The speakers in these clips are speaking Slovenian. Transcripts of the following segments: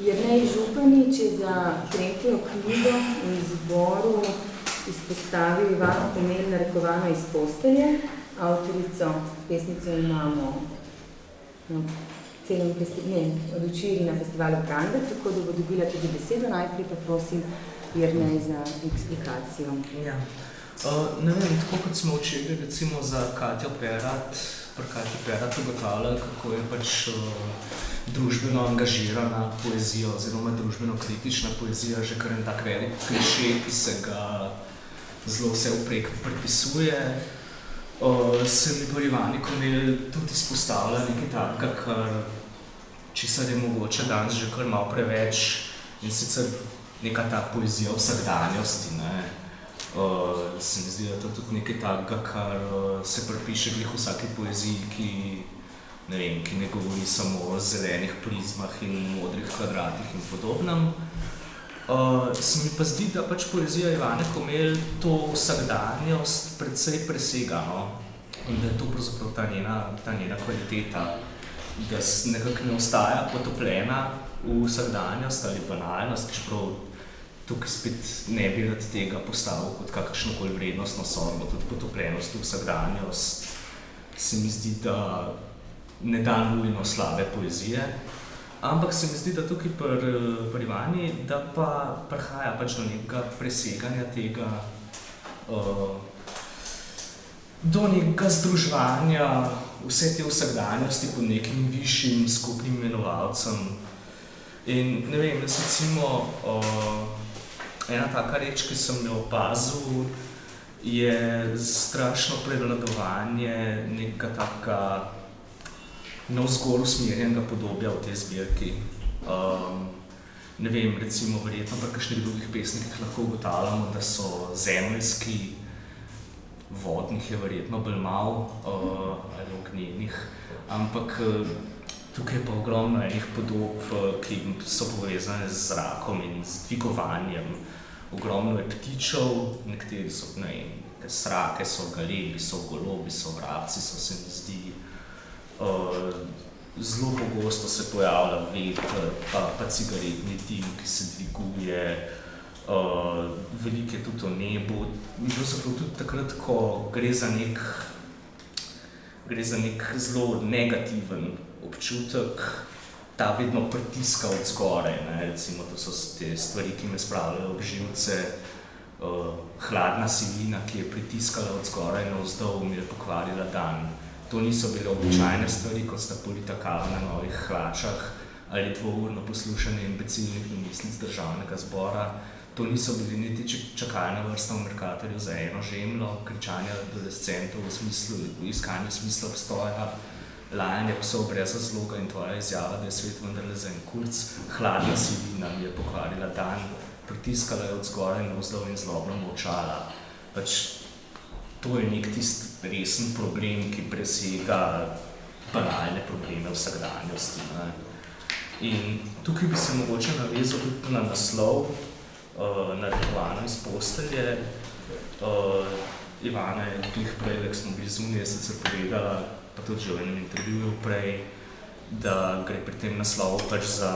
Jernej Županič je za tretjo knjigo v izboru izpostavil Ivano Pomel narekovano iz postelje. Avtorico, pesnico imamo na celem festivalu, od včeraj na festivalu Brande, tako da bo dobila tudi besedo. Najprej pa prosim Jernej za eksplikacijo. Ja. Uh, ne vem, tako kot smo včeraj recimo za Katjo Perat, pri Katjo Perat ugotavljali, kako je pač uh, družbeno angažirana poezija oziroma družbeno kritična poezija že kar en tak velik kliše, ki se ga zelo vse vprek pripisuje. Uh, se mi pri Ivani Komel tudi izpostavlja nekaj takega, kar česar je mogoče danes že kar malo preveč in sicer neka ta poezija vsakdanjosti. Ne? Uh, se mi zdi, da to tudi nekaj takega, kar uh, se pripiše v vsaki poeziji, ki ne vem, ki ne govori samo o zelenih prizmah in modrih kvadratih in podobnem. Uh, se mi pa zdi, da pač poezija Ivane Komel to vsakdanjost predvsej presega, no? in da je to pravzaprav ta njena, ta njena kvaliteta, da nekako ne ostaja potopljena v vsakdanjost ali banalnost, čeprav tukaj spet ne bi rad tega postavil kot kakršnokoli vrednostno sodbo, tudi potopljenost v vsakdanjost se mi zdi, da ne da nujno slabe poezije, ampak se mi zdi, da tukaj pri, pri Ivani, da pa prihaja pač do nekega preseganja tega, uh, do nekega združevanja vse te vsakdanjosti pod nekim višjim skupnim imenovalcem. In ne vem, jaz recimo, uh, ena taka reč, ki sem jo opazil, je strašno prevladovanje nekega taka na vzgor usmerjenega podobja v tej zbirki. Um, ne vem, recimo, verjetno pa kakšnih drugih pesnikih lahko ugotavljamo, da so zemeljski, vodnih je verjetno bolj mal uh, ali ognjenih, ampak uh, tukaj je pa ogromno enih podob, uh, ki so povezane z zrakom in z dvigovanjem. Ogromno je ptičev, nekateri so, ne vem, srake so galebi, so golobi, so vrabci, so se mi zdi, uh, zelo pogosto se pojavlja veter, pa, pa cigaretni dim, ki se dviguje, uh, veliko je tudi o nebu. Pravzaprav tudi takrat, ko gre za nek, gre za nek zelo negativen občutek, ta vedno pritiska od zgore. Ne? Recimo, to so te stvari, ki me spravljajo ob živce, uh, hladna silina, ki je pritiskala od zgore in vzdol, mi je pokvarila dan. To niso bile običajne stvari, kot sta polita kava na novih hlačah ali dvourno poslušanje imbecilnih domislic državnega zbora. To niso bili niti čakalne vrste v Merkatorju za eno žemlo, kričanje adolescentov v smislu, v iskanju smisla obstoja, lajanje psov brez razloga in tvoja izjava, da je svet vendarle za en kurc, hladna silina mi je pokvarila dan, pritiskala je od zgoraj in vzdol in zlobno molčala. Pač to je nek tisti resen problem, ki presega banalne probleme vsakdanjosti. Ne. In tukaj bi se mogoče navezal tudi na naslov, uh, narekovano iz postelje. Uh, Ivana je tukaj prej, ko smo bili zunije, sicer povedala, pa tudi že v enem intervjuju prej, da gre pri tem naslovu pač za,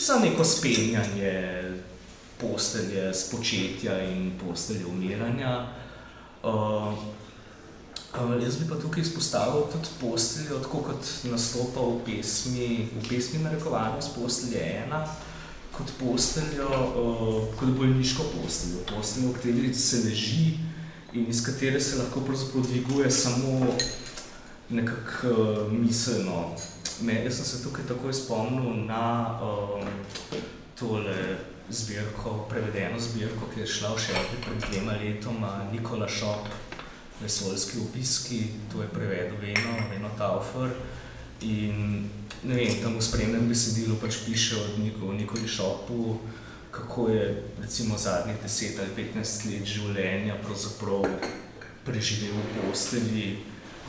za neko spenjanje postelje, spočetja in postelje umiranja. Uh, uh, jaz bi pa tukaj izpostavil tudi posteljo, tako kot nastopa v pesmi, v pesmi narekovanja z postelje ena, kot posteljo, uh, kot bolniško posteljo, posteljo, v kateri se leži in iz katere se lahko pravzaprav dviguje samo nekako uh, miselno. Me, jaz sem se tukaj takoj spomnil na um, tole zbirko, prevedeno zbirko, ki je šla v šerpi pred dvema letoma, Nikola Šop, Vesoljski obiski, to je prevedel Veno, Veno Taufer. In ne vem, tam v spremnem besedilu pač piše od Niko, Nikoli Šopu, kako je recimo zadnjih 10 ali 15 let življenja pravzaprav preživel v postelji,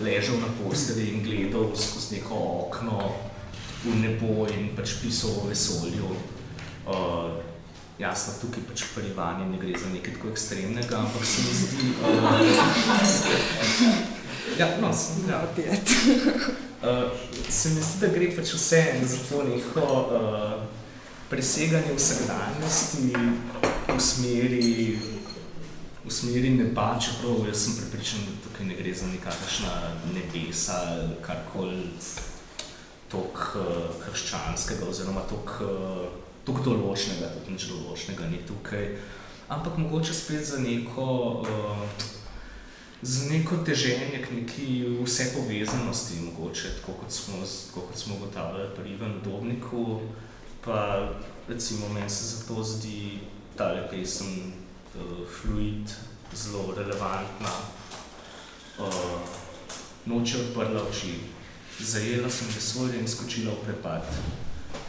ležal na postelji in gledal skozi neko okno v nebo in pač pisal o vesolju. Uh, Jasno, tukaj pač pri Ivani ne gre za nekaj tako ekstremnega, ampak se mi zdi... Uh, ja, no, ja. Uh, se mi zdi, da gre pač vse za to neko, uh, preseganje vsakdanjosti v smeri, v smeri neba, čeprav jaz sem prepričan, da tukaj ne gre za nekakšna nebesa, karkoli tok uh, krščanskega oziroma tok, uh, tok določnega, tok nič določnega ni tukaj, ampak mogoče spet za neko uh, z neko teženje k neki vse povezanosti, mogoče, tako kot smo, tako kot smo ugotavljali pri Ivan Dobniku, pa recimo meni se zato zdi tale pesem uh, fluid zelo relevantna. Uh, noče odprla oči, zajela sem vesolje in skočila v prepad.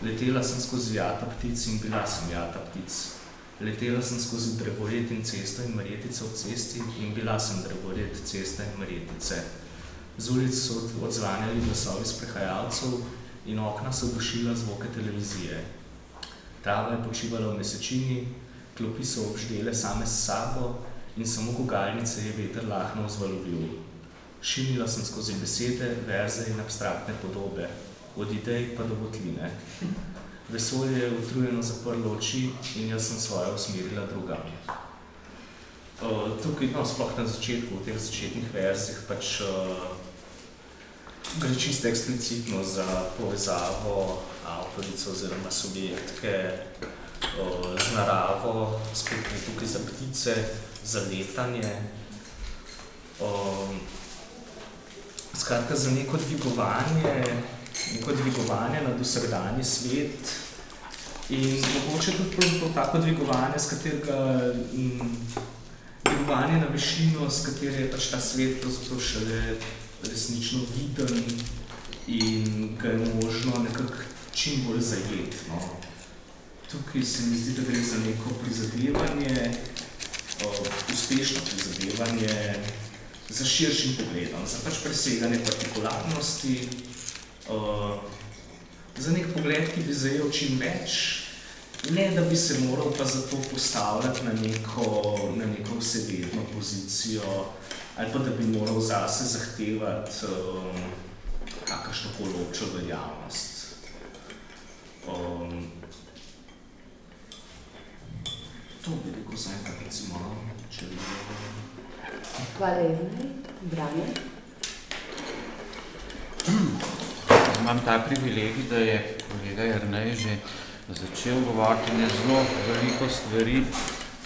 Letela sem skozi jata ptic in bila sem jata ptic. Letela sem skozi drevored in cesto in marjetice v cesti in bila sem drevored, cesta in marjetice. Z ulic so odzvanjali glasovi sprehajalcev in okna so dušila zvoke televizije. Trava je počivala v mesečini, klopi so obždele same s sabo in samo gugalnice je veter lahno vzvalovil. Šinila sem skozi besede, verze in abstraktne podobe, od idej pa do votline. Vesolje je utrujeno zaprlo oči in jaz sem svoje usmerila drugam. Uh, tukaj, no, sploh na začetku, v teh začetnih verzih, pač uh, gre čisto eksplicitno za povezavo avtorice oziroma subjektke uh, z naravo, spet tukaj za ptice, za letanje. Uh, skratka, za neko dvigovanje, neko dvigovanje nad vsakdanji svet in mogoče tudi tako dvigovanje, s katerega m, dvigovanje na višino, s katere je pač ta svet pravzaprav šele resnično viden in ga je možno nekako čim bolj zajeti. No. Tukaj se mi zdi, da gre za neko prizadevanje, uh, uspešno prizadevanje za širšim pogledom, za pač preseganje partikularnosti, uh, za nek pogled, ki bi zajel čim več, ne da bi se moral pa zato postavljati na neko, na neko vsevedno pozicijo, ali pa da bi moral zase zahtevati um, kakršno koločo veljavnost. Um, to bi rekel za enkrat, recimo, no, če bi... Hvala, Erne. Branje. Imam ta privilegij, da je kolega Jernej že začel govoriti ne zelo veliko stvari,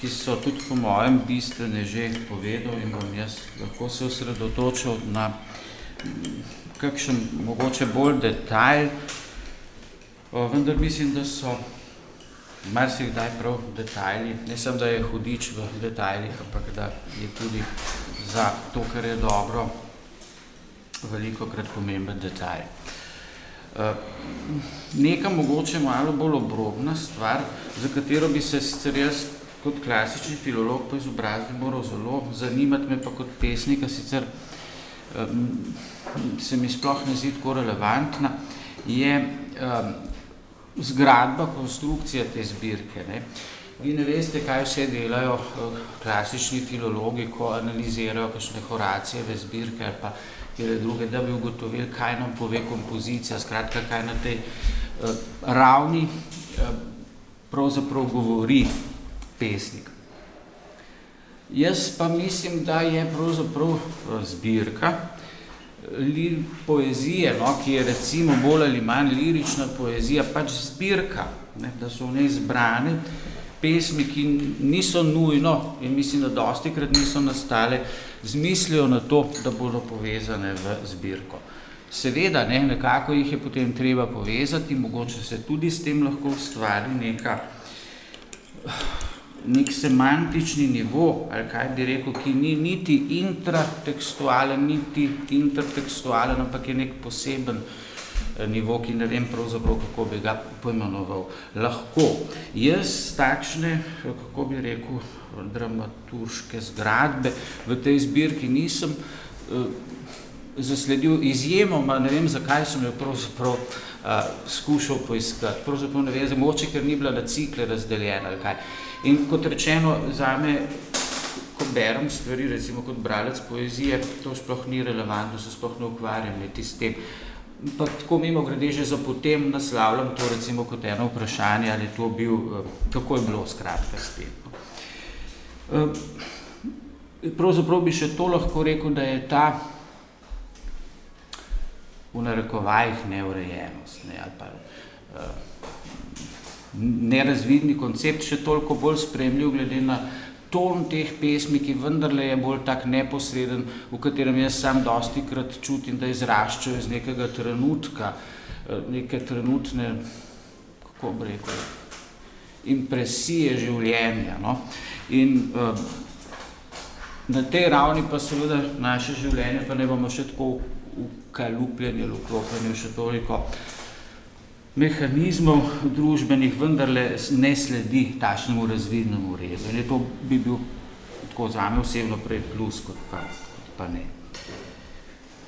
ki so tudi po mojem bistvene že povedal in bom jaz lahko se osredotočil na kakšen mogoče bolj detajl, vendar mislim, da so marsikdaj prav detajli, ne sem, da je hudič v detajlih, ampak da je tudi za to, kar je dobro, veliko krat pomemben detajl. Neka mogoče malo bolj obrobna stvar, za katero bi se sicer jaz kot klasični filolog po izobrazbi moral zelo zanimati, me pa kot pesnika sicer se mi sploh ne zdi tako relevantna, je zgradba, konstrukcija te zbirke. Ne. Vi ne veste, kaj vse delajo klasični filologi, ko analizirajo kakšne horacijeve zbirke ali pa kjere druge, da bi ugotovili, kaj nam pove kompozicija, skratka, kaj na tej uh, ravni uh, pravzaprav govori pesnik. Jaz pa mislim, da je pravzaprav zbirka li, poezije, no, ki je recimo bolj ali manj lirična poezija, pač zbirka, ne, da so v njej zbrane pesmi, ki niso nujno in mislim, da dosti krat niso nastale z mislijo na to, da bodo povezane v zbirko. Seveda, ne, nekako jih je potem treba povezati, mogoče se tudi s tem lahko ustvari neka, nek semantični nivo, ali kaj bi rekel, ki ni niti intratekstualen, niti intertekstualen, ampak je nek poseben nivo, ki ne vem pravzaprav, kako bi ga poimenoval. Lahko. Jaz takšne, kako bi rekel, dramaturške zgradbe v tej zbirki nisem uh, zasledil izjemoma, ne vem, zakaj sem jo pravzaprav uh, skušal poiskati. Pravzaprav ne vem, moče, ker ni bila na cikle razdeljena ali kaj. In kot rečeno, zame, ko berem stvari, recimo kot bralec poezije, to sploh ni relevantno, se sploh ne ukvarjam niti s tem. Pa tako mimo grede že za potem naslavljam to recimo kot eno vprašanje, ali to bil, kako je bilo skratka spet. No. Pravzaprav bi še to lahko rekel, da je ta v narekovajih neurejenost ne, ali pa nerazvidni koncept še toliko bolj spremljiv glede na ton teh pesmi, ki vendarle je bolj tak neposreden, v katerem jaz sam dosti krat čutim, da izraščajo iz nekega trenutka, neke trenutne, kako bi rekel, impresije življenja. No? In na tej ravni pa seveda naše življenje, pa ne bomo še tako ukalupljeni ali vklopljeni še toliko mehanizmov družbenih vendarle ne sledi takšnemu razvidnemu redu. In to bi bil tako zame osebno prej plus, kot pa, kot pa ne.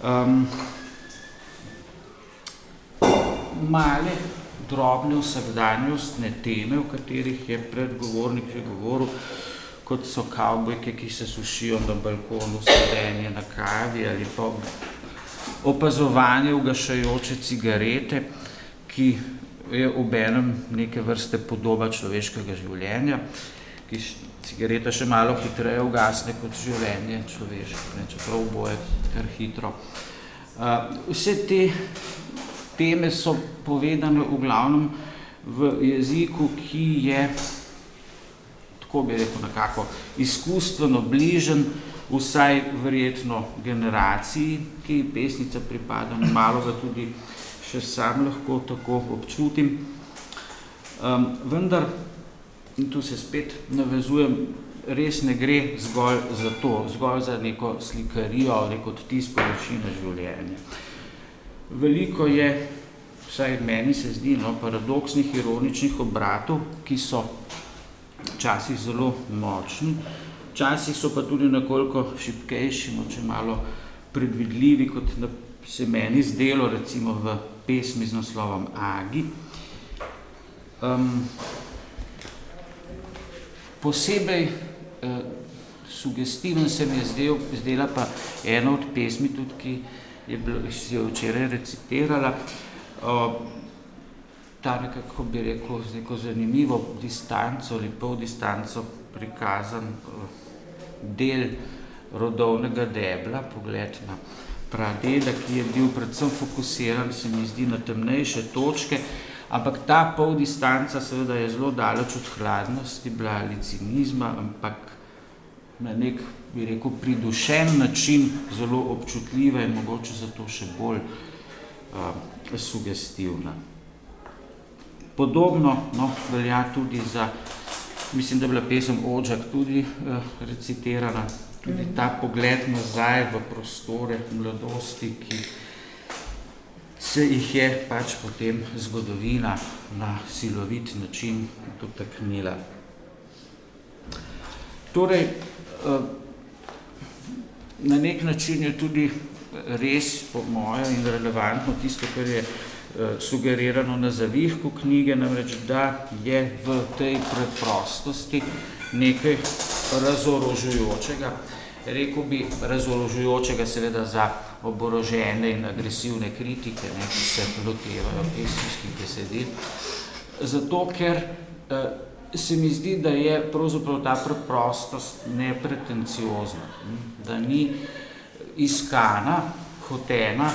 Um, male, drobne vsakdanjostne teme, o katerih je predgovornik že govoril, kot so kavbojke, ki se sušijo na balkonu, sedenje na kavi ali pa opazovanje ugašajoče cigarete, ki je obenem neke vrste podoba človeškega življenja, ki cigareta še malo hitreje ugasne kot življenje človeško, ne, čeprav oboje kar hitro. Uh, vse te teme so povedane v glavnem v jeziku, ki je, tako bi rekel nekako, izkustveno bližen vsaj verjetno generaciji, ki pesnica pripada, malo ga tudi še sam lahko tako občutim. Um, vendar, in tu se spet navezujem, res ne gre zgolj za to, zgolj za neko slikarijo, neko odtis površine življenja. Veliko je, vsaj meni se zdi, no, paradoksnih, ironičnih obratov, ki so včasih zelo močni, včasih so pa tudi nekoliko šibkejši, moče malo predvidljivi, kot se meni zdelo recimo v pesmi z naslovom Agi. Um, posebej uh, sugestiven se mi je zdel, zdela pa ena od pesmi, tudi, ki je bilo, si jo včeraj recitirala, uh, ta nekako bi rekel, z neko zanimivo distanco ali pol distanco prikazan uh, del rodovnega debla, pogled na pradeda, ki je bil predvsem fokusiran, se mi zdi, na temnejše točke, ampak ta pol distanca seveda je zelo daleč od hladnosti, bila ali cinizma, ampak na nek, bi rekel, pridušen način, zelo občutljiva in mogoče zato še bolj uh, sugestivna. Podobno no, velja tudi za, mislim, da je bila pesem Ođak tudi uh, recitirana, tudi ta pogled nazaj v prostore mladosti, ki se jih je pač potem zgodovina na silovit način dotaknila. Torej, eh, na nek način je tudi res, po moje, in relevantno tisto, kar je eh, sugerirano na zavihku knjige, namreč, da je v tej preprostosti nekaj razorožujočega, rekel bi razorožujočega seveda za oborožene in agresivne kritike, ne, ki se lotevajo pesniških besedil. Zato, ker eh, se mi zdi, da je pravzaprav ta preprostost nepretenciozna, da ni iskana, hotena,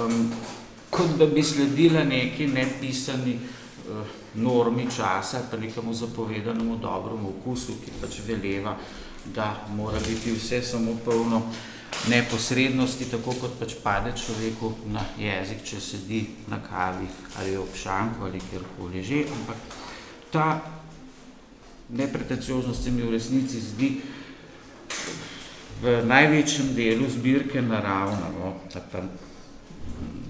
um, kot da bi sledila neki nepisani uh, normi časa, pa nekemu zapovedanemu dobremu okusu, ki pač veleva da mora biti vse samo polno neposrednosti, tako kot pač pade človeku na jezik, če sedi na kavi ali ob šanku ali kjerkoli že, ampak ta nepretencioznost se mi v resnici zdi v največjem delu zbirke naravna, no, pa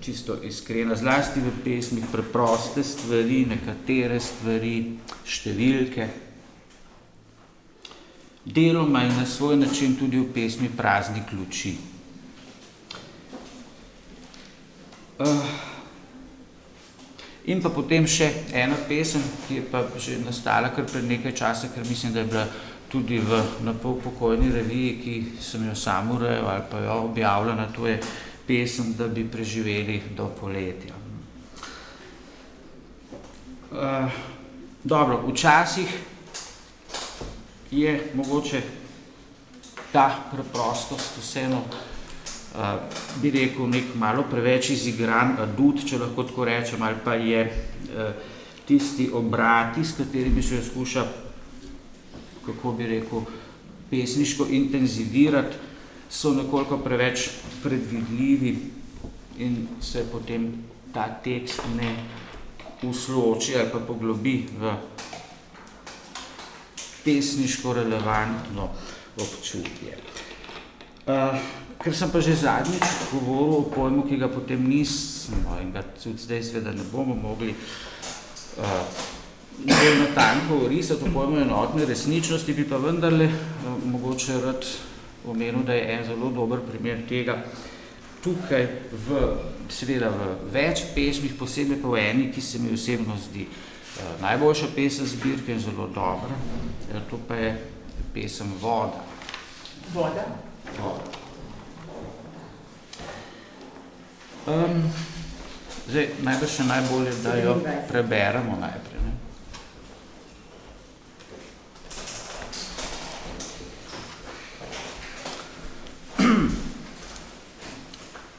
čisto iskrena, zlasti v pesmih preproste stvari, nekatere stvari, številke, deloma in na svoj način tudi v pesmi Prazni ključi. Uh, in pa potem še ena pesem, ki je pa že nastala kar pred nekaj časa, ker mislim, da je bila tudi v napol pokojni reviji, ki sem jo sam urejal ali pa jo objavljena, to je pesem, da bi preživeli do poletja. Uh, dobro, včasih je mogoče ta preprostost vseeno, uh, bi rekel, nek malo preveč izigran adut, če lahko tako rečem, ali pa je uh, tisti obrati, s katerimi se skuša, kako bi rekel, pesniško intenzivirati, so nekoliko preveč predvidljivi in se potem ta tekst ne usloči ali pa poglobi v pesniško relevantno občutje. Uh, ker sem pa že zadnjič govoril o pojmu, ki ga potem nismo in ga tudi zdaj seveda ne bomo mogli uh, bolj natanko orisati o pojmu enotne resničnosti, bi pa vendarle uh, mogoče rad omenil, da je en zelo dober primer tega, tukaj v, seveda v več pesmih, posebej pa v eni, ki se mi osebno zdi uh, najboljša pesem zbirke in zelo dobra, uh, to pa je pesem Voda. Voda? Voda. Um, zdaj, najbrž še najbolje, da jo preberemo najprej. Ne?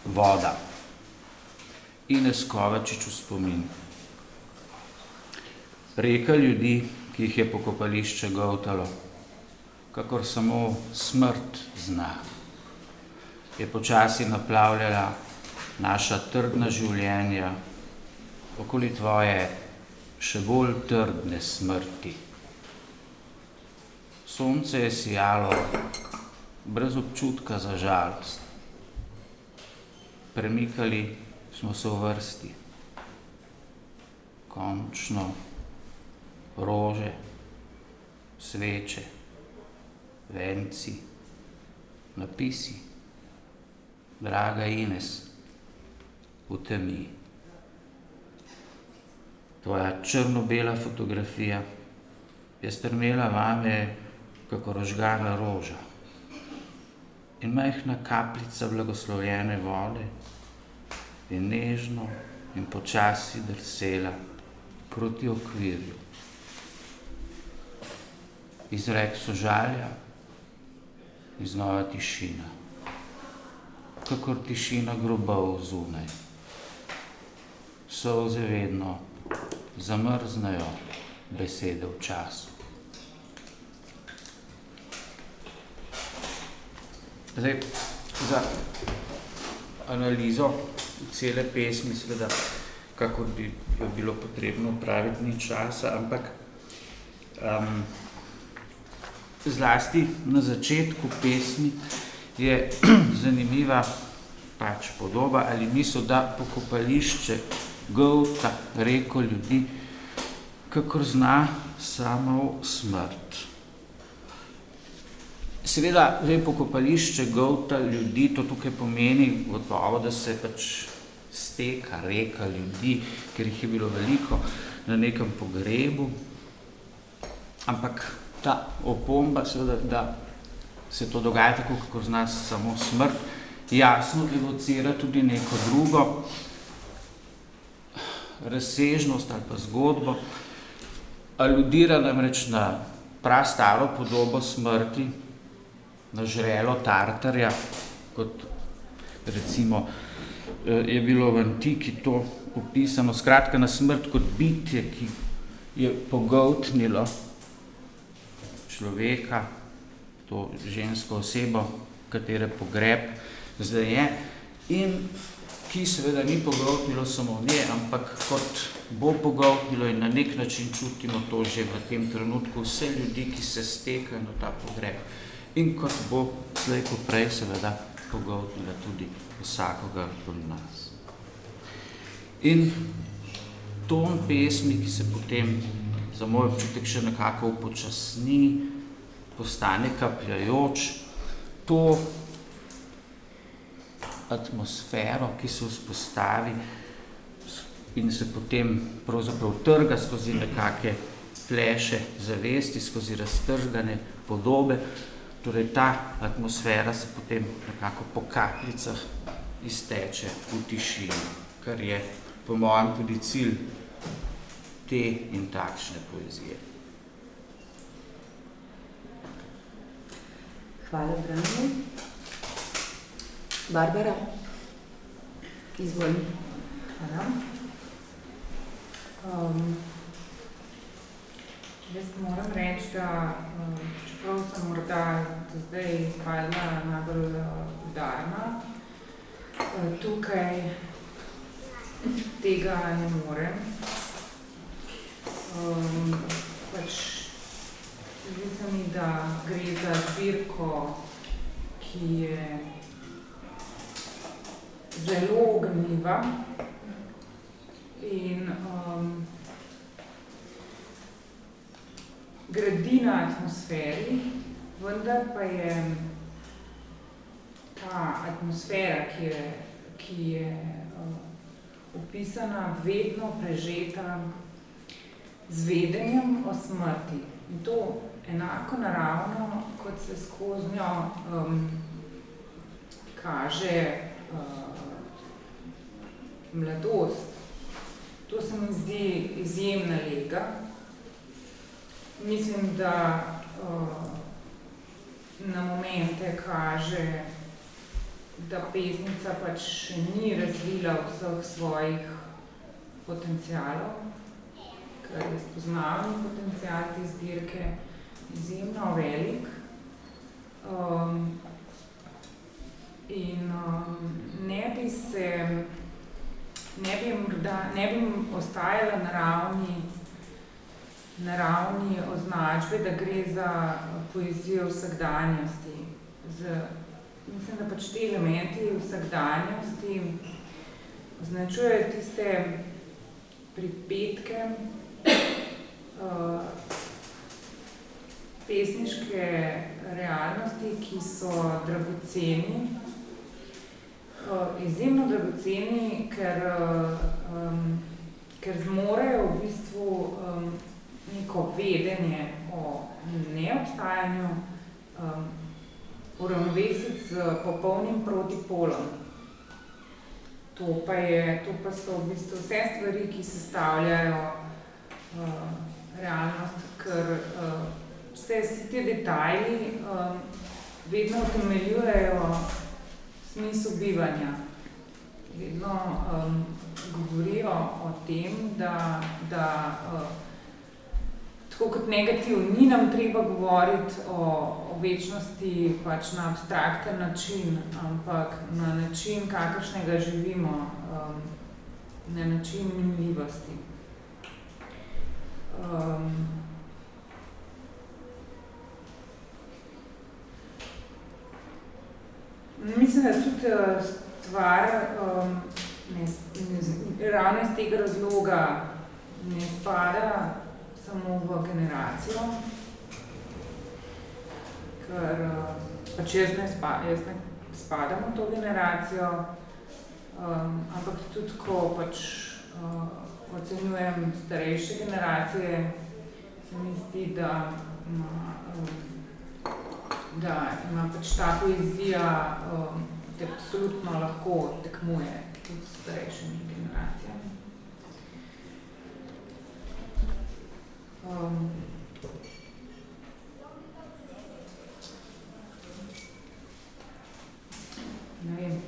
Voda. Ines Kovačič v spomin. Reka ljudi, ki jih je pokopališče govtalo, kakor samo smrt zna, je počasi naplavljala naša trdna življenja, okoli tvoje še bolj trdne smrti. Sonce je sijalo brez občutka za žalost. Premikali smo se v vrsti. Končno rože, sveče, venci, napisi, draga Ines, v temi. Tvoja črno-bela fotografija je strmela vame, kako rožgana roža. In majhna kapljica blagoslovljene vode je nežno in počasi drsela proti okvirju. Izrek sožalja in znova tišina, kakor tišina grobov zunaj solze vedno zamrznajo besede v času. Zdaj, za analizo cele pesmi, seveda, kako bi jo bilo potrebno praviti, ni časa, ampak um, zlasti na začetku pesmi je zanimiva pač podoba ali misel, da pokopališče golta reko ljudi, kakor zna samo smrt. Seveda, zdaj pokopališče golta ljudi, to tukaj pomeni gotovo, da se pač steka reka ljudi, ker jih je bilo veliko na nekem pogrebu, ampak ta opomba, seveda, da se to dogaja tako, kako zna samo smrt, jasno evocira tudi neko drugo, razsežnost ali pa zgodbo, aludira namreč na prastaro podobo smrti, na žrelo Tartarja, kot recimo eh, je bilo v antiki to opisano, skratka na smrt kot bitje, ki je pogoltnilo človeka, to žensko osebo, katere pogreb zdaj je, in ki seveda ni pogoltnilo samo nje, ampak kot bo pogoltnilo in na nek način čutimo to že v tem trenutku vse ljudi, ki se stekajo na ta pogreb. In kot bo slej ko prej seveda pogoltnila tudi vsakoga od nas. In ton pesmi, ki se potem za moj občutek še nekako upočasni, postane kapljajoč, to atmosfero, ki se vzpostavi in se potem pravzaprav trga skozi nekake fleše zavesti, skozi raztržgane podobe. Torej ta atmosfera se potem nekako po kapljicah izteče v tišini, kar je po mojem tudi cilj te in takšne poezije. Hvala, Branje. Barbara, izvoli. Hvala. Um, jaz moram reči, da um, čeprav sem morda do zdaj izpadla najbolj udarna, uh, tukaj tega ne morem. Um, pač zdi se mi, da gre za zbirko, ki je zelo gnljiva in um, gradi na atmosferi, vendar pa je ta atmosfera, ki je, ki je uh, opisana, vedno prežeta z vedenjem o smrti. In to enako naravno, kot se skozi njo um, kaže uh, mladost. To se mi zdi izjemna lega. Mislim, da uh, na momente kaže, da pesnica pač še ni razvila vseh svojih potencialov, ker je spoznavni potencial te zbirke izjemno velik. Um, in um, ne bi se ne bi, morda, ne bi ostajala na ravni, na ravni označbe, da gre za poezijo vsakdanjosti. Z, mislim, da pač te elementi vsakdanjosti označujejo tiste pripetke, uh, pesniške realnosti, ki so dragoceni, uh, izjemno dragoceni, ker, um, ker zmorejo v bistvu um, neko vedenje o neobstajanju um, uravnovesiti z popolnim protipolom. To pa, je, to pa so v bistvu vse stvari, ki sestavljajo uh, realnost, ker uh, vse ti detajli um, vedno utemeljujejo smislu bivanja. Vedno um, govorijo o tem, da, da uh, tako kot negativ, ni nam treba govoriti o, o večnosti pač na abstrakten način, ampak na način, kakršnega živimo, um, na način minljivosti. Um, Mislim, da tudi eh, stvar um, ne, ne, ravno iz tega razloga ne spada samo v generacijo, ker eh, pač jaz ne, spa, jaz ne spadam v to generacijo, um, ampak tudi ko pač uh, ocenjujem starejše generacije, se mi zdi, da um, da ima pač ta poezija, um, da absolutno lahko tekmuje tudi s starejšimi generacijami. Um, ne vem.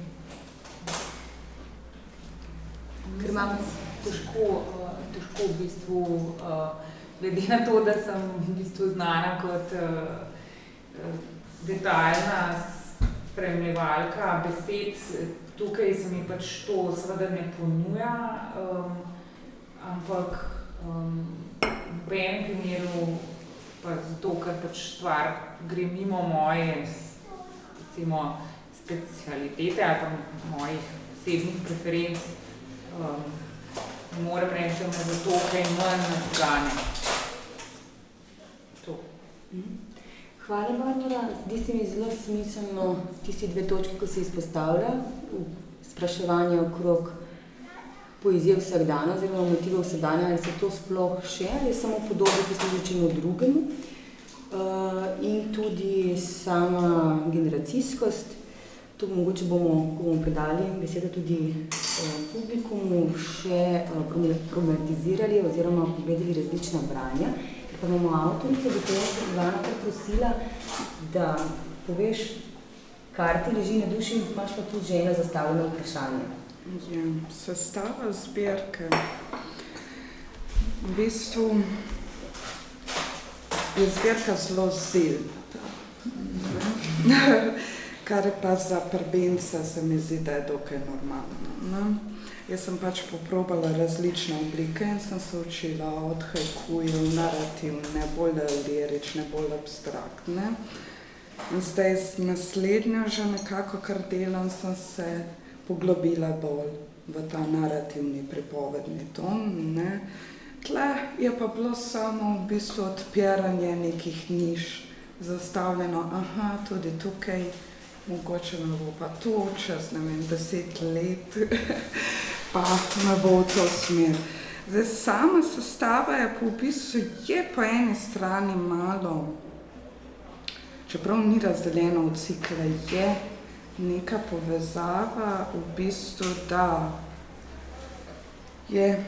Ker imam težko, uh, težko v bistvu, uh, glede na to, da sem v bistvu znana kot uh, detaljna spremljevalka besed, tukaj se mi pač to seveda ne ponuja, um, ampak um, v enem primeru pa zato, ker pač stvar gre mimo moje recimo, specialitete ali pa mojih osebnih preferenc, um, moram reči, da zato kaj manj gane. To. Mm. Hvala, Barbara. Zdi se mi zelo smiselno tisti dve točki, ko se izpostavlja v spraševanju okrog poezije vsak dan oziroma motiva vsak dan, ali se to sploh še ali je samo podobno, ki se začemo drugemu. Uh, in tudi sama generacijskost. To mogoče bomo, ko bomo predali besedo tudi uh, publikumu, še uh, problematizirali oziroma pogledali različna branja. Pa bomo avtorico, bi te jaz Ivana prosila, da poveš, kar ti leži na duši imaš pa tudi že eno zastavljeno vprašanje. Ja, sestava zbirke. V bistvu je zbirka zelo zilna. Kar pa za prvence se mi zdi, da je dokaj normalno. Ne? Jaz sem pač poprobala različne oblike in sem se učila od hajkujev, narativne, bolj lirične, bolj abstraktne. In zdaj z naslednjo že nekako kar delam, sem se poglobila bolj v ta narativni pripovedni ton. Ne? Tle je pa bilo samo v bistvu odpiranje nekih niš, zastavljeno, aha, tudi tukaj mogoče me bo pa to čez, ne vem, deset let, pa me bo v to smer. Zdaj, sama sestava je po opisu, je po eni strani malo, čeprav ni razdeljeno v cikle, je neka povezava v bistvu, da je,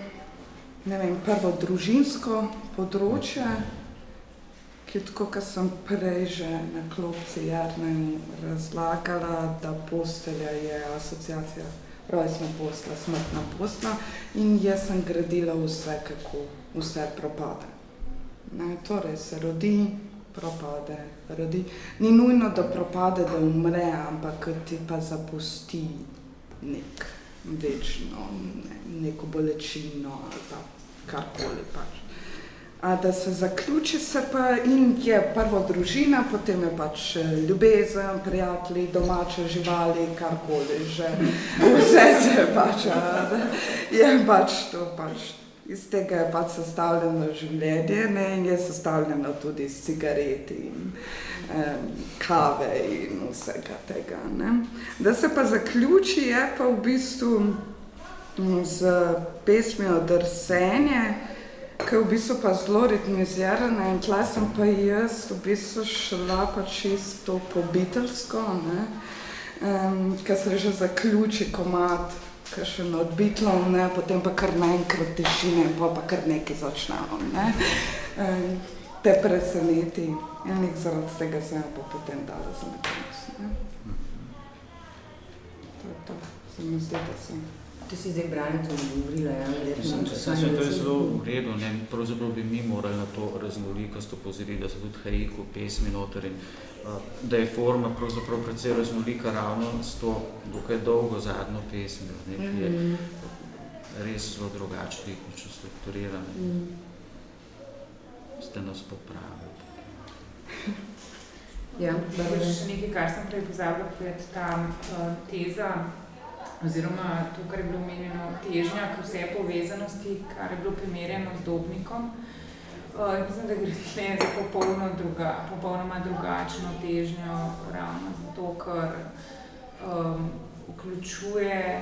ne vem, prvo družinsko področje, ki tako, kot sem prej že na klopci Jarnem razlagala, da postelja je asociacija rojstna postla, smrtna postla in jaz sem gradila vse, kako vse propade. Ne, torej se rodi, propade, rodi. Ni nujno, da propade, da umre, ampak ti pa zapusti nek večno, ne, neko bolečino ali pa karkoli pač da se zaključi se pa in je prvo družina, potem je pač eh, ljubezen, prijatelji, domače živali, karkoli že, vse se pač, je pač to pač, iz tega je pač sestavljeno življenje ne, in je sestavljeno tudi iz cigaret in um, kave in vsega tega. Ne. Da se pa zaključi, je pa v bistvu z pesmijo Drsenje, ki je v bistvu pa zelo ritmizirana in tla sem pa jaz v bistvu šla pa čisto pobitelsko, ne, um, ker se že zaključi komat, ker še na odbitlom, ne, potem pa kar naenkrat tišine, pa pa kar nekaj začnemo, ne. Um, te preseneti in nek zaradi tega sem pa potem dala za nekaj, ne. To je to, se mi zdi, da sem. Ti si zdaj branje to govorila, ja? Mislim, če sem se to je zelo v redu, ne? pravzaprav bi mi morali na to raznolikost opozoriti, da so tudi haiku, pesmi noter in da je forma pravzaprav precej raznolika ravno s to dokaj dolgo zadnjo pesmijo, ne? ki je mhm. res zelo drugače ritmično strukturirana. Mm. Ste nas popravili. Ja, še nekaj, kar sem prej pozabila, je ta uh, teza, oziroma to, kar je bilo omenjeno, težnja k vse povezanosti, kar je bilo primerjeno z dobnikom. Uh, mislim, da gre za popolno druga, popolnoma drugačno težnjo, ravno zato, ker um, vključuje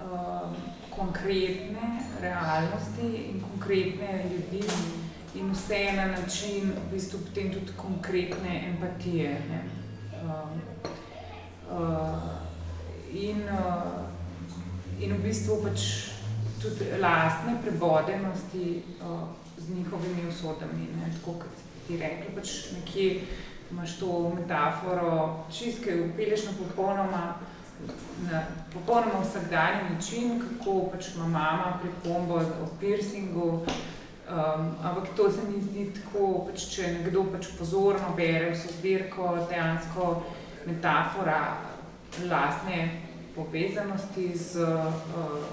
um, konkretne realnosti in konkretne ljudi in vse na način, v bistvu potem tudi konkretne empatije. Ne? Um, uh, in, uh, in v bistvu pač tudi lastne prebodenosti uh, z njihovimi usodami. Ne? Tako kot ti rekli, pač nekje imaš to metaforo, čistke upeleš na popolnoma, na popolnoma vsakdanji način, kako pač ima mama pripombo o piercingu, Um, ampak to se mi zdi tako, pač, če nekdo pač pozorno bere vso zbirko, dejansko metafora lastne povezanosti z, uh,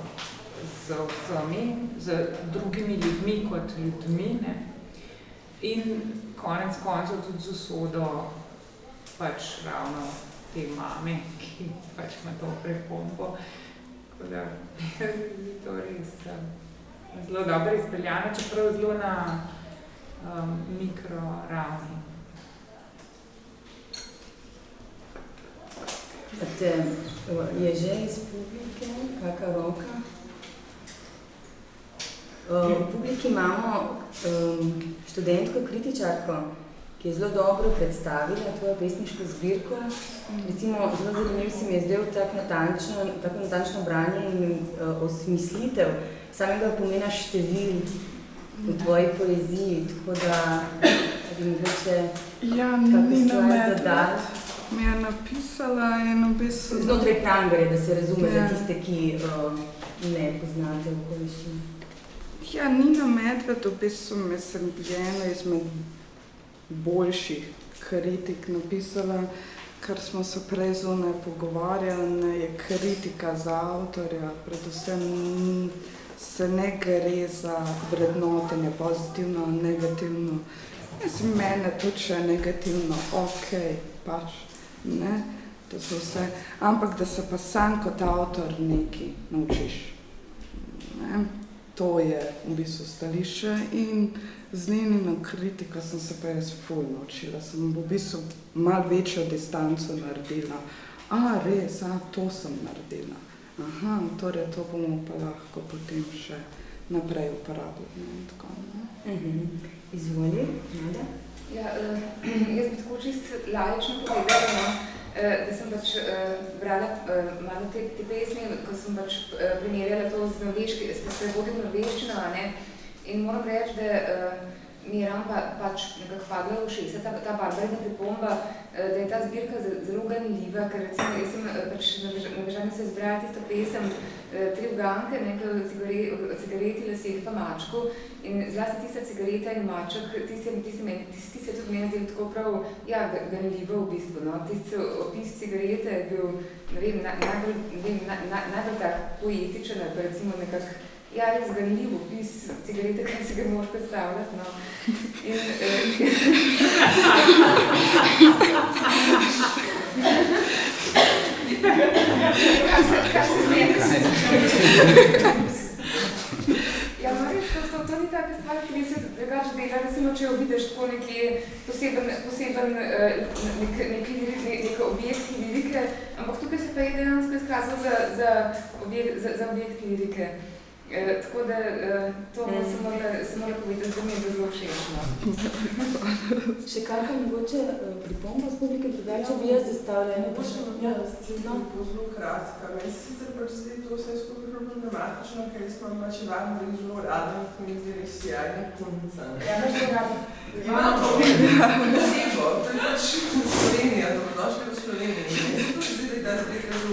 z vsemi, z drugimi ljudmi kot ljudmi. Ne? In konec koncev tudi z usodo pač ravno te mame, ki pač ima to prepombo. Tako da je to res um, zelo dobro izpeljano, čeprav zelo na um, mikro ravni. Te, je že iz publike, kakva roka? V publiki imamo študentko kritičarko, ki je zelo dobro predstavila tvojo pesniško zbirko. Recimo, zelo zanimiv se mi je zdel tako natančno, tako natančno branje in osmislitev samega pomena števil v tvoji poeziji, tako da bi mogoče ja, Nina Medved mi je napisala in v bistvu... Znotraj prangere, da se razume ja. za tiste, ki uh, ne poznate okoliščine. Ja, Nina Medved v bistvu mislim, je ena izmed boljših kritik napisala, kar smo se prej zunaj pogovarjali, je kritika za avtorja, predvsem se ne gre za vrednotenje, pozitivno, negativno. Jaz mene tudi še negativno, ok, pač, ne, to so vse, ampak da se pa sam kot avtor nekaj naučiš. Ne. To je v bistvu stališče in z njenino kritiko sem se pa jaz ful naučila. Sem v bistvu malo večjo distanco naredila. A, res, a, to sem naredila. Aha, torej to bomo pa lahko potem še naprej uporabljali. No, tako, ne? Mhm. Izvoli, Nada. Ja, uh, jaz bi tako čist lajično povedala, no, uh, da sem pač uh, brala uh, malo te, te pesmi, ko sem pač uh, primerjala to z norveški, s prevodom norveščino, ne, In moram reči, da uh, mi je ram pa, pač nekako padla v šest, ta, ta barbarina pripomba, uh, da je ta zbirka zelo ganljiva, ker recimo jaz sem uh, pač na vežanju se izbrala tisto pesem uh, Tri uganke, nekaj o, cigareti, cigareti, laseh pa mačku. In zlasti tista cigareta in maček, tisti, tisti, tisti, tisti se tudi meni zdel tako prav, ja, ganljivo v bistvu, no, tisti opis cigarete je bil, ne vem, na, najbolj, ne vem, na, na, najbolj tak poetičen, recimo nekako Ja, res zanimiv opis cigarete, kaj si ga moraš predstavljati. No. In, eh, Ja, no, res, to, to, to ni taka stvar, ki mi se drugače dela, recimo, če jo vidiš tako nekje poseben, poseben eh, nek, nek, nek, nek objekt lirike, ampak tukaj se pa je dejansko izkazal za, za, objekt, za, za objekt lirike. E, tako da e, to mm. se mora, se mora povedati, da mi je zelo všeč. No. Še kakšna mogoče e, pripomba z publike, drugače bi jaz zastavila eno vprašanje? Ja, bo zelo kratka. Meni se sicer pač zdi to vse skupaj problematično, ker smo pač vam mi zdi res sjajni punca. Ja, baš to radi. Imamo to osebo, to je pač Slovenija, dobrodošli v Sloveniji. Meni se tudi zdi, da je ta zbirka zelo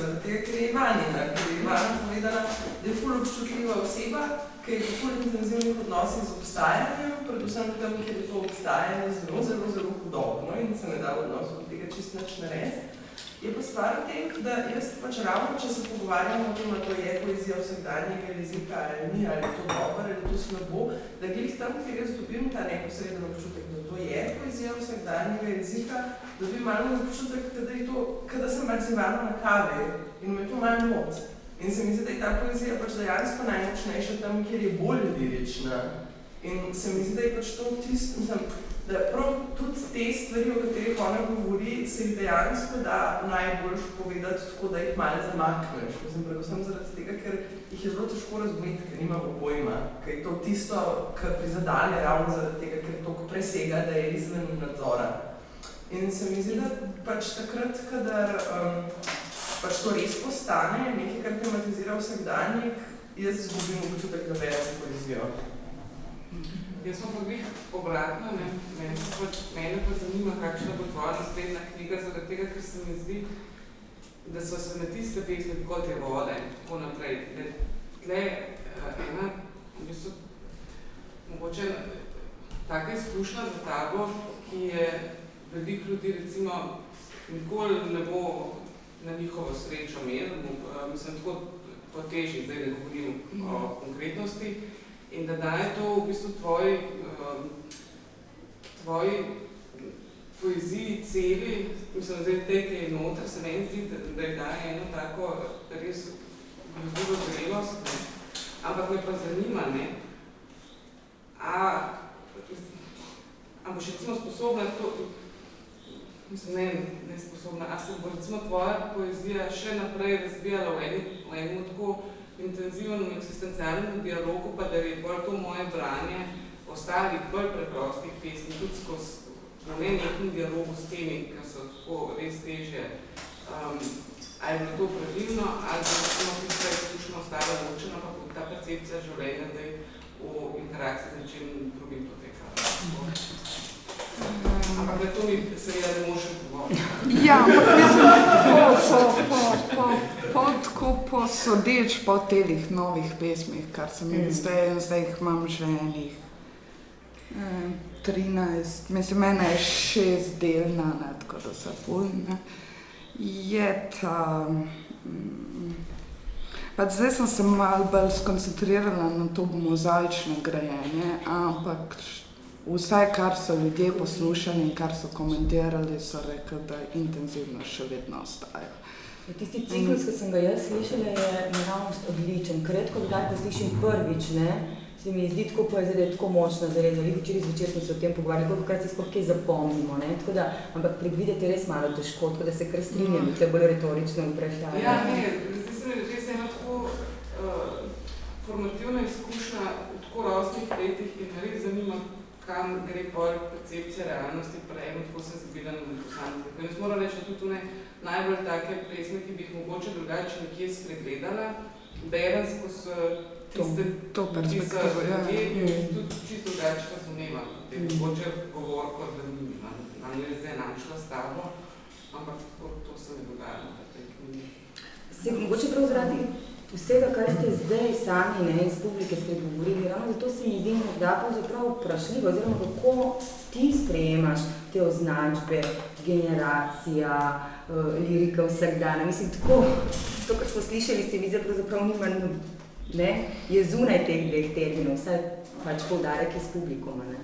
zaradi tega, ker je Ivanina, ker je Ivana povedala, da je ful občutljiva oseba, ki je ful intenzivnih odnosih z obstajanjem, predvsem tam, kjer je to obstajanje zelo, zelo, zelo hudobno in se ne da v odnosu od tega čist nič narediti. Je pa stvar v tem, da jaz pač ravno, če se pogovarjamo o tem, to je poezija vsakdanjega jezika, ali ni, ali je to dobro, ali je to slabo, da glih tam, kjer jaz dobim ta neposreden občutek, da to je poezija vsakdanjega jezika, dobim malo občutek, da je to, kada sem zivana na kavi in me to malo mot. In se mi zdi, da je ta poezija pač dejansko najmočnejša tam, kjer je bolj lirična. In se mi zdi, da je pač to tist, mislim, da prav tudi te stvari, o katerih ona govori, se jih dejansko da najboljš povedati tako, da jih malo zamakneš. Mislim, predvsem zaradi tega, ker jih je zelo težko razumeti, ker nimamo pojma, ker je to tisto, kar prizadane ravno zaradi tega, ker to presega, da je izven nadzora. In se mi zdi, da pač takrat, kadar um, pač to res postane, nekaj, kar tematizira vsakdanjik, jaz zgubim občutek, da vejo poezijo. Jaz sem pa bih obratno, ne? Mene, pač, mene pa zanima, kakšna bo tvoja naslednja knjiga, zaradi tega, ker se mi zdi, da so se na tiste pesme, kot je voda in tako naprej. Ne? Tle uh, ena, v bistvu, mogoče taka izkušnja za tabo, ki je veliko ljudi recimo nikoli ne bo na njihovo srečo imeli, mislim, tako po teži, zdaj ne govorim o mhm. konkretnosti, in da daje to v bistvu tvoji, tvoji poeziji celi, mislim, zdaj te, ki je noter, se meni zdi, da, da je daje eno tako res grozljivo zrelost, ne. ampak me pa zanima, ne, a, a boš recimo sposobna to, mislim, ne, nesposobna, a se bo recimo tvoja poezija še naprej razvijala v enem, v enem tako intenzivnem eksistencialnem dialogu, pa da je bolj to moje branje ostalih bolj preprostih pesmi, tudi skozi na nenehnem dialogu s temi, ki so tako res težje, um, ali je to pravilno, ali je recimo tista izkušnja ostala ločena, pa ta percepcija življenja zdaj v interakciji z nečim drugim poteka. Ampak to mi seveda ne možem pogovoriti. Ja, ampak mislim, po, po, po, po, po, tako po sodeč po telih novih pesmih, kar se mi Mm. zdaj, zdaj jih imam že enih eh, 13, mislim, mene je šest delna, ne, tako da se ful, ne. Je ta, mm, pač zdaj sem se malo bolj skoncentrirala na to mozaično grajenje, ampak vsaj kar so ljudje poslušali in kar so komentirali, so rekli, da intenzivno še vedno ostaja. Ja, Tisti ciklus, ki sem ga jaz slišala, je naravnost odličen. Ker redko kdaj, ko slišim prvič, ne, se mi zdi tako poezija, je tako močna zareza. Veliko včeraj zvečer smo se o tem pogovarjali, koliko krat se sploh kaj zapomnimo. Ne, tako da, ampak predvideti je res malo težko, tako da se kar strinjam, to je bolj retorično vprašanje. Ja, ne, zdi se mi, res ena tako uh, formativna izkušnja v tako rosnih letih in me res zanima, kam gre pol percepcija realnosti prej, in tako sem zbila na posameznika. Jaz moram reči, da tudi tune najbolj take pesmi, ki bi jih mogoče drugače nekje spregledala, berem skozi tiste, To ki so perspektivo, ja. ljudje Mm. tudi čisto drugače razumeva. Potem Mm. mogoče govor, kot da ni nam, nam je zdaj našla s tabo, ampak to, to se ne dogaja na tej knjigi. Se, mogoče prav zaradi vsega, kar ste zdaj sami ne, iz publike ste govorili, ravno zato se mi zdi morda pravzaprav vprašljivo, oziroma kako ti sprejemaš te označbe, generacija, uh, lirika vsakdana. Mislim, tako, to, kar smo slišali, se mi zdi pravzaprav nima, ne, je zunaj teh dveh terminov, vsaj pač poudarek iz publikuma. Ne.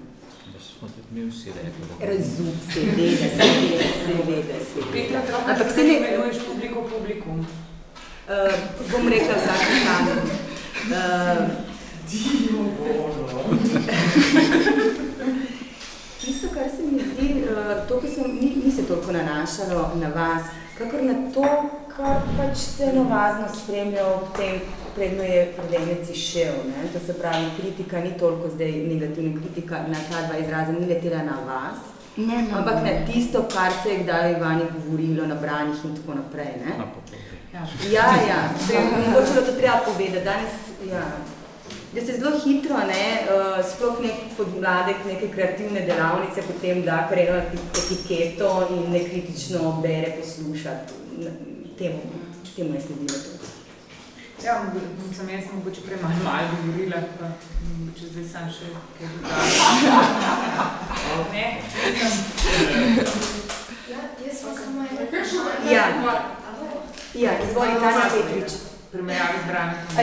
Da smo tudi mi vsi rekli. da- Razum, seveda, seveda, seveda, seveda. Petra, Ampak Ampak se se ne- ne imenuješ publiko publikum. Uh, bom rekla vsak sam. Uh, Tisto, kar se mi zdi, uh, to, ki sem, ni, ni se toliko nanašalo na vas, kakor na to, kar pač se navadno spremlja ob tem, predno je prvenec išel. Ne? To se pravi, kritika ni toliko zdaj negativna kritika na ta dva izraza, ni letela na vas, Ne, ne, ampak ne. na tisto, kar se je kdaj Ivani govorilo, na branjih in tako naprej. Ne? Na. Ja. Ja, se, mogoče je to treba povedati. Danes, ja, da se zelo hitro, ne, uh, sploh nek podmladek, neke kreativne delavnice potem da kreirati etiketo in nekritično bere, posluša. N- Temu, temu je sledilo to. Ja, m- sem jaz mogoče prej malo, govorila, pa m, če zdaj sam še kaj dodala. Ne, Ja, jaz sem samo ena. Ja. Ja, izvoli Tanja Petrič. primerjavi z? A,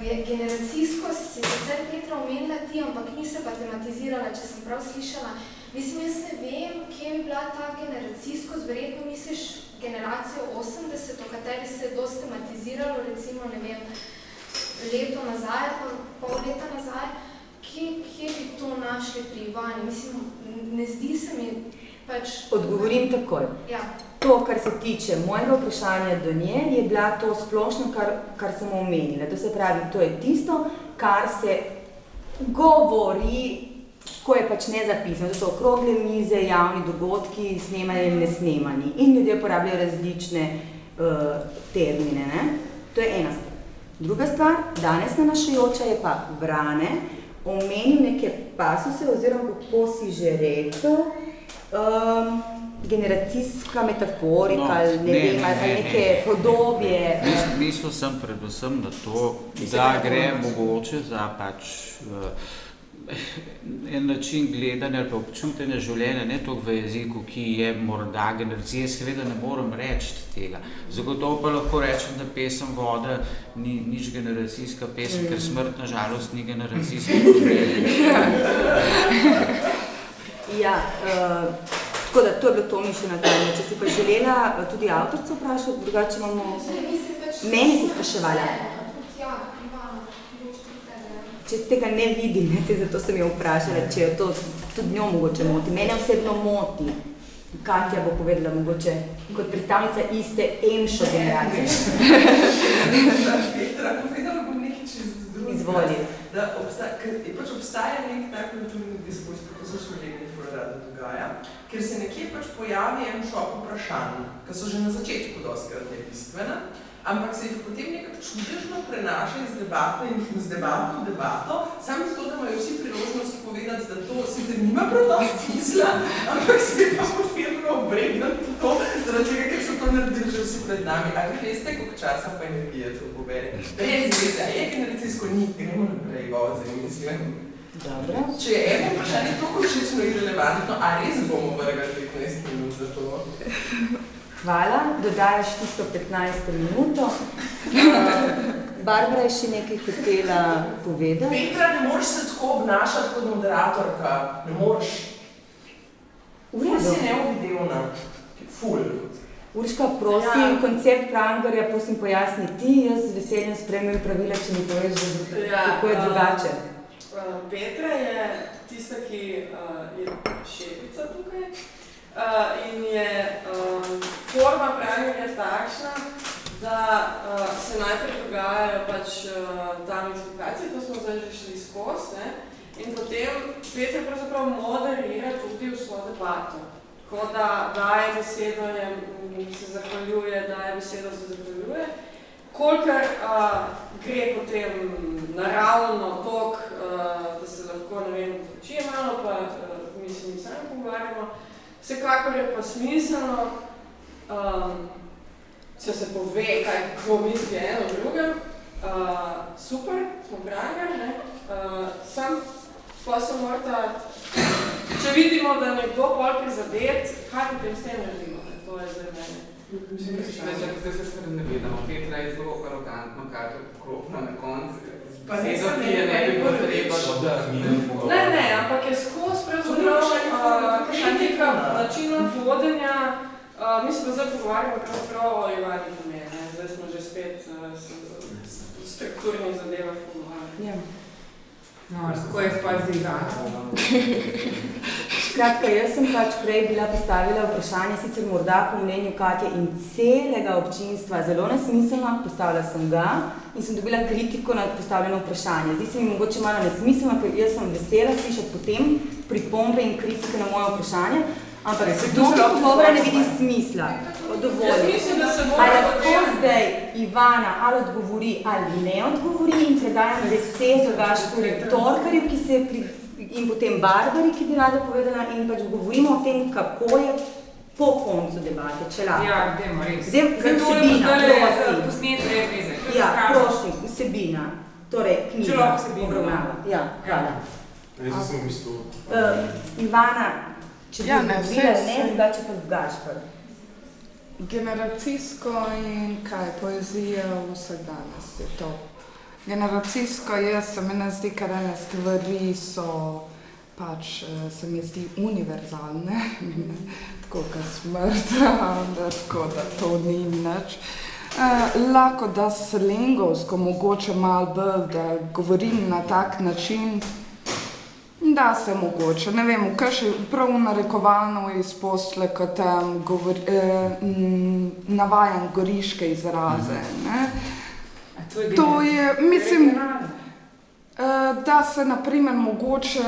ge- Generacijskost si sicer Petra omenila ti, ampak ni se pa tematizirala, če sem prav slišala. Mislim, jaz ne vem, kje bi bila ta generacijskost, verjetno misliš generacijo 80, o kateri se je dosti tematiziralo, recimo, ne vem, leto nazaj, pa pol leta nazaj. Kje, kje bi to našli pri Ivani? Mislim, ne zdi se mi pač... Odgovorim takoj. Ja. To, kar se tiče mojega vprašanja do nje, je bila to splošno, kar, kar sem omenila. To se pravi, to je tisto, kar se govori, ko je pač nezapisano. To so okrogle mize, javni dogodki, snemani in nesnemani. In ljudje uporabljajo različne uh, termine. Ne? To je ena stvar. Druga stvar, danes nanašajoča je pa brane, omenil neke pasuse, oziroma kako si že rekel, um, generacijska metaforika, No, ali ne, ne, vem, ne, ali ne, neke ne. podobje. Mis- Mislil sem predvsem na to, Mislim, da da gre to- mogoče za pač uh, en način gledanja ali pa občutenja življenja, ne toliko v jeziku, ki je morda generacije, seveda ne morem reči tega. Zagotovo pa lahko rečem, da pesem Voda ni nič generacijska pesem, ker smrt na žalost ni generacijska Ja, uh, tako da to je bilo to mišljeno Tanja. Če si pa želela uh, tudi avtorico vprašati, drugače imamo... Ne, pač... Meni si spraševala. Tudi ja, tudi. Če tega ne vidim, ne, zato sem jo vprašala, če jo to tudi njo mogoče moti. Mene osebno moti. Katja bo povedala mogoče kot predstavnica iste EMŠO generacije. Petra, povedala bom nekaj čez drugo. Izvoli. Da obsta, ker pač obstaja nek tak kulturni diskurs, kako se v Rado dogaja. ker se nekje pač pojavi en šok vprašanj, ki so že na začetku dostkrat nebistvena, ampak se jih potem nekako čudežno prenaša iz debate in iz debato v debato, samo zato, da imajo vsi priložnost povedati, da to sicer nima prav dosti smisla, ampak se je pa potrebno obregnati to, zaradi tega, ker so to naredili že vsi pred nami. A vi veste, koliko časa pa energije to pobere? Res zveze, a je generacijsko ni, gremo naprej, vozi, mislim. Dobro. Če je eno vprašanje tako všečno in relevantno, a res bomo vrgali 15 minut za to? Hvala, dodajaš tisto 15 minuto. Barbara je še nekaj hotela povedati. Petra, ne moreš se tako obnašati kot moderatorka, ne moreš. Ful si neovidevna, ful. Urška, prosim, Ja. koncept Prangerja, prosim pojasni ti, jaz z veseljem spremem pravila, če mi poveš, Ja, kako je drugače. Uh, Petra je tista, ki uh, je šefica tukaj uh, in je um, forma pravila takšna, da uh, se najprej dogajajo pač uh, tam eksplokacije, to smo zdaj že šli skozi, ne? in potem Petra pravzaprav moderira tudi vso debato. Tako da daje besedo, je, se zahvaljuje, daje besedo, se zahvaljuje. Kolikor uh, gre potem naravno tok, uh, da se lahko, ne vem, uči malo, pa uh, mi se mi sami pogovarjamo, vsekakor je pa smiselno, um, če se pove, kaj kdo misli eno drugem, uh, super, smo branger, ne, uh, sam pa se morata, če vidimo, da nekdo bolj prizadet, kaj potem s tem naredimo, ne, to je zdaj meni. Mislim, da zdaj se stvari ne vedemo. Petra je zelo arogantno, kar je poklopna na koncu. Pa ne ki je ne bi bilo treba. Ne, ne, ampak je skozi pravzaprav uh, kritika načina vodenja. Uh, mi se pa zdaj pogovarjamo pravzaprav o Ivani Tome, ne? Zdaj smo že spet s, s strukturnih zadevah pogovarjali. Ja. No, tako je pa z Ivano. Skratka, jaz sem pač prej bila postavila vprašanje, sicer morda po mnenju Katje in celega občinstva zelo nesmiselno, postavila sem ga in sem dobila kritiko na postavljeno vprašanje. Zdi se mi mogoče malo nesmiselno, ker jaz sem vesela slišati potem pripombe in kritike na moje vprašanje, ampak se zelo pogovora ne vidim smisla. Dovolj. Ali lahko zdaj Ivana ali odgovori ali ne odgovori in predajam besedo Gašporju Torkarju, ki se je pri, in potem Barbari, ki bi rada povedala in pač govorimo o tem, kako je po koncu debate, če lahko. Ja, dajmo res. Zdaj, zdaj Ker to je vsebina, prosim. eh, Posnet. Kar Ja, prosim, vsebina. Torej, Če knjiga, lahko vsebino, obravnava. Ja, hvala. Jaz sem v bistvu. Uh, Ivana, če bi Ja, ja, ne, odgovorila, saj- ne, saj- drugače pa Gašpor. Generacijsko in kaj, poezija vsakdanjost je to. Generacijsko je, se mi zdi, ker ene stvari so pač, eh, se mi zdi univerzalne, tako kot smrt, da, tako da to ni nič. Eh, lahko da slengovsko, mogoče malo bolj, da govorim na tak način, Da, se mogoče. Ne vem, kaj še prav narekovalno izpostle, kot tam govor, eh, navajam goriške izraze. Ne? To je, To je, mislim, eh, da se naprimer mogoče,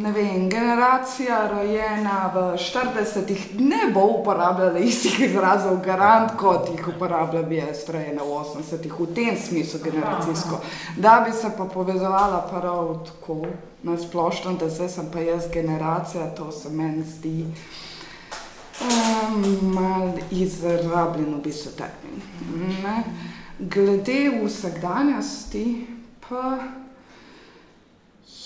ne vem, generacija rojena v 40-ih ne bo uporabljala istih izrazov garant, kot jih uporabljam jaz, rojena v 80-ih, v tem smislu generacijsko. Da bi se pa povezovala prav tako na splošno, da zdaj sem pa jaz generacija, to se meni zdi um, mal izrabljen v bistvu termin. Ne? Glede vsakdanjosti pa,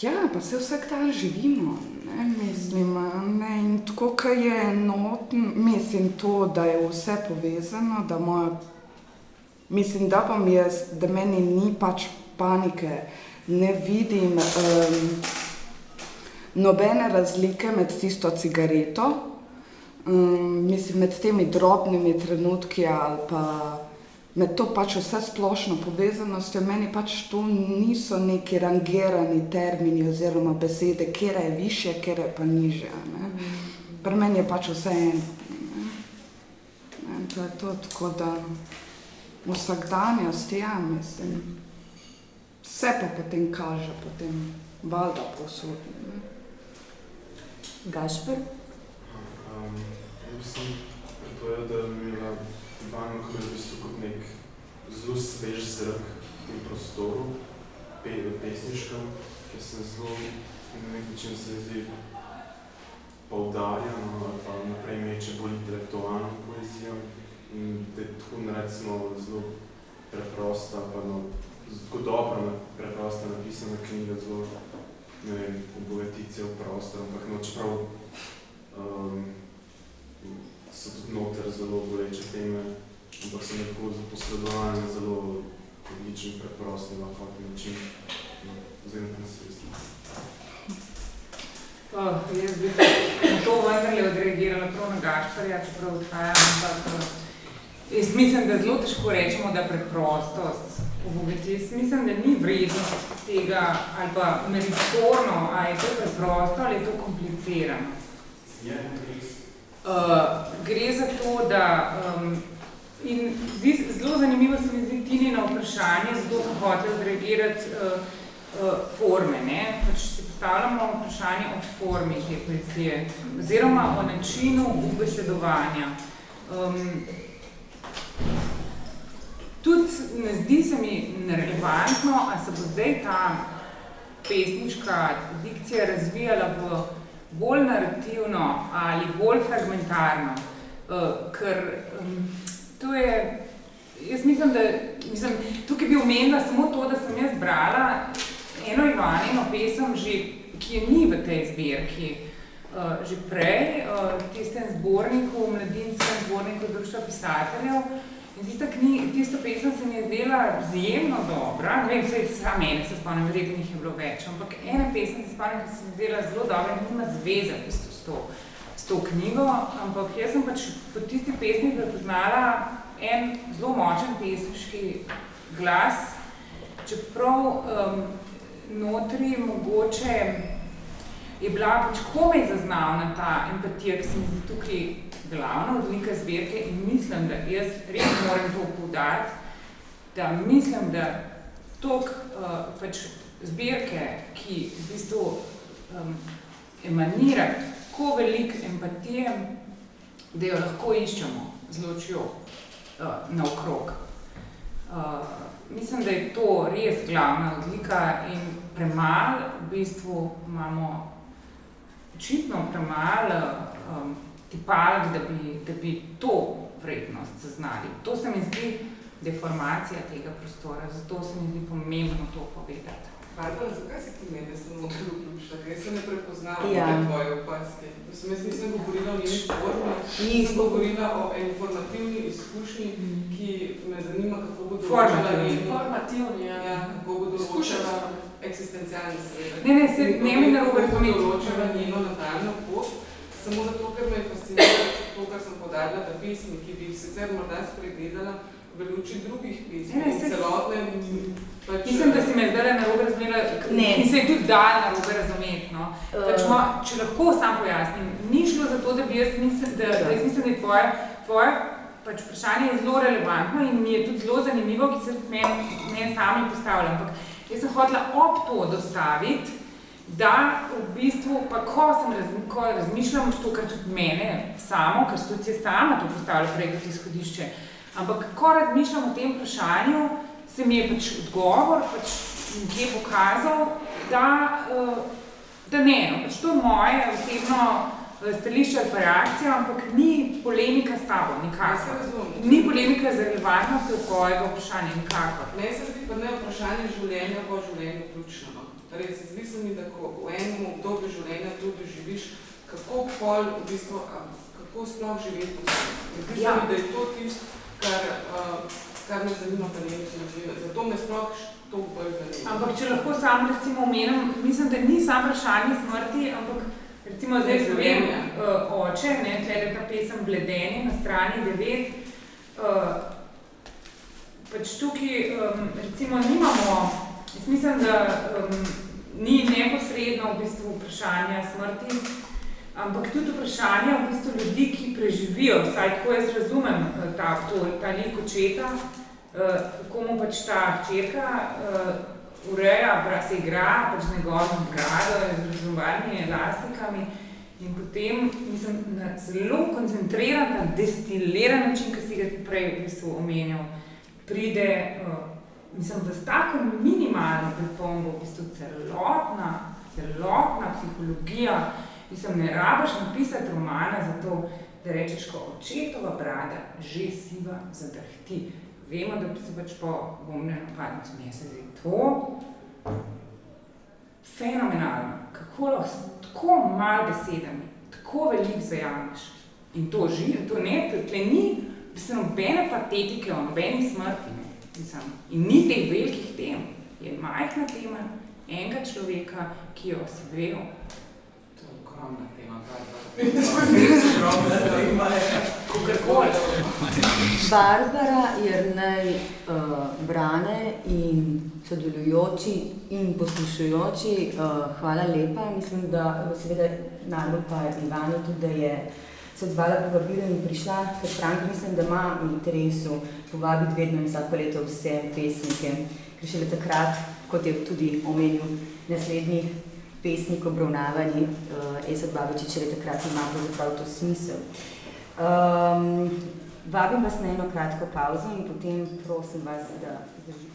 ja, pa se vsak dan živimo, ne, mislim, ne, in tako, kar je enoten, mislim to, da je vse povezano, da moja, mislim, da bom jaz, da meni ni pač panike, ne vidim um, nobene razlike med tisto cigareto, um, mislim, med temi drobnimi trenutki ali pa med to pač vse splošno povezanostjo, meni pač to niso neki rangirani termini oziroma besede, kera je više, kera je pa niže. Ne? Pri meni je pač vse en. ne. To je to, tako da vsakdanjost, ja, mislim. Vse pa potem kaže, potem valjda posod. ne. Gašpor? bistvu povedal, da mi je Ivano Kmer v bistvu kot nek zelo svež zrak v tem prostoru, pe, pesniškem, ki se zelo na nek način se zdi poudarjeno ali pa naprej meče bolj intelektualno poezijo in da je tako recimo zelo preprosta, pa no, tako dobro, preprosta napisana knjiga, zelo ne vem, obogatice v prostor, ampak no, čeprav um, so tudi noter zelo boleče teme, ampak so nekako posredovane zelo odličen, preprost in lahko način. No, se resno. Oh, jaz bi to vendarle odreagirala prav na Gašparja, čeprav odhajam, ampak jaz mislim, da zelo težko rečemo, da preprostost obogati. Jaz mislim, da ni vrednost tega ali pa meritorno, ali je to preprosto ali je to komplicirano. Uh, gre za to, da um, in zdi, zelo zanimivo se mi zdi Tini na vprašanje, zato sem hotel odreagirati uh, uh, forme. Ne? Pač si postavljamo vprašanje o formi te poezije, oziroma o načinu ubesedovanja. Um, tudi ne zdi se mi nerelevantno, a se bo zdaj ta pesniška dikcija razvijala v bolj narativno ali bolj fragmentarno, uh, ker um, to je, jaz mislim, da, mislim, tukaj bi omenila samo to, da sem jaz brala eno Ivanino pesem, že, ki je ni v tej zbirki, uh, že prej, uh, tistem zborniku, mladinskem zborniku društva pisateljev, In tista, knjiga, tista pesem se mi je zdela izjemno dobra, ne vem, vse sam mene se spomnim, jih je bilo več, ampak ena pesem se spomnim, ki se mi je zdela zelo dobra in nima zveze s to, s to knjigo, ampak jaz sem pač po tisti pesmi prepoznala en zelo močen pesniški glas, čeprav um, notri mogoče je bila pač komaj zaznavna ta empatija, ki se mi zdi tukaj glavna odlika zbirke in mislim, da jaz res moram to poudariti, da mislim, da tok uh, pač zbirke, ki v bistvu um, emanira tako velik empatije, da jo lahko iščemo z ločjo uh, naokrog. Uh, mislim, da je to res glavna odlika in premalo, v bistvu imamo očitno premalo um, tipalk, da bi, da bi to vrednost zaznali. To se mi zdi deformacija tega prostora, zato se mi zdi pomembno to povedati. Barbara, zakaj si ti mene samo vključila? Kaj se ne prepoznava Ja. ja. tvoje opaske? Mislim, jaz nisem govorila o njeni formi, Nisem. sem govorila o informativni izkušnji, ki me zanima, kako bo določila Formativni. njen- Informativni, ja. ja, kako bo določila eksistencialni seveda. Ne, ne, se- ne mi narobe Kako bo določila njeno nadaljno pot, samo zato, ker me je fasciniralo to, kar sem podarila, da pesmi, ki bi jih sicer morda spregledala, v luči drugih pesmi, Ne, ne, in celotne pač, Mislim, da si me zdaj narobe razumela Ne. in se je tudi dal narobe razumeti. No. Pač Uh, mo, če lahko sam pojasnim, ni šlo za to, da bi jaz mislim, da, da jaz mislim, da je tvoje, tvoje pač vprašanje je zelo relevantno in mi je tudi zelo zanimivo, ki se meni, meni sami postavlja. Ampak jaz sem hotela ob to dostaviti, da v bistvu, pa ko, sem raz, ko razmišljam to, kar tudi mene samo, ker sem tudi sama to postavila prej izhodišče, ampak ko razmišljam o tem vprašanju, se mi je pač odgovor pač nekje pokazal, da, eh, da ne, no, pač to je moje osebno eh, stališče ali pa reakcija, ampak ni polemika s tabo, se nikakor. Ni polemika z relevantnostjo tvojega vprašanja, nikakor. Meni se zdi pa ne vprašanje življenja po življenju ključno. no. Res, zdi se mi, da ko v enem obdobju življenja to doživiš, kako pol v bistvu, kako sploh živeti v sebi. Zdi se Ja. mi, da je to tisto, kar, uh, kar me zanima pa njeni zgodovine. Zato me sploh to bolj zanima. Ampak če lahko sam recimo omenim, mislim, da ni samo vprašanje smrti, ampak recimo zdaj povem uh, oče, ne, tle je ta pesem Bledenje na strani 9, uh, pač tukaj um, recimo nimamo, jaz mislim, da um, ni neposredno v bistvu vprašanja smrti, ampak tudi vprašanje v bistvu ljudi, ki preživijo, vsaj tako jaz razumem eh, ta, to, ta lik očeta, eh, kako mu pač ta hčerka uh, ureja, se igra pač z njegovim grado, z razumarnimi elastikami In potem, mislim, na zelo koncentriran, na destiliran način, ki si ga prej v bistvu omenjal, pride, mislim, da s tako minimalno pripombo, v bistvu celotna, celotna psihologija, mislim, ne rabiš napisati romana za to, da rečeš, ko očetova brada že siva zadrhti. Vemo, da se pač po bombne napadnici meseci. To fenomenalno, kako lahko tako malo besedami, tako veliko zajameš. In to živi, to ne, tle ni, mislim, nobene patetike o nobeni smrti, ne, mislim. In ni teh velikih tem, je majhna tema enega človeka, ki jo osvejo. Je ogromna tema, kaj Barbara, Jernej, uh, Brane in sodelujoči in poslušujoči, uh, hvala lepa. Mislim, da seveda najbolj pa Ivani tudi, da je se odzvala povabilo in prišla, ker Frank mislim, da ima v interesu povabiti vedno in vsako leto vse pesnike, ker šele takrat, kot je tudi omenil naslednji pesnik obravnavani, uh, Esad Babičič, šele takrat ima pravzaprav to smisel. Um, vabim vas na eno kratko pauzo in potem prosim vas, da zdržite.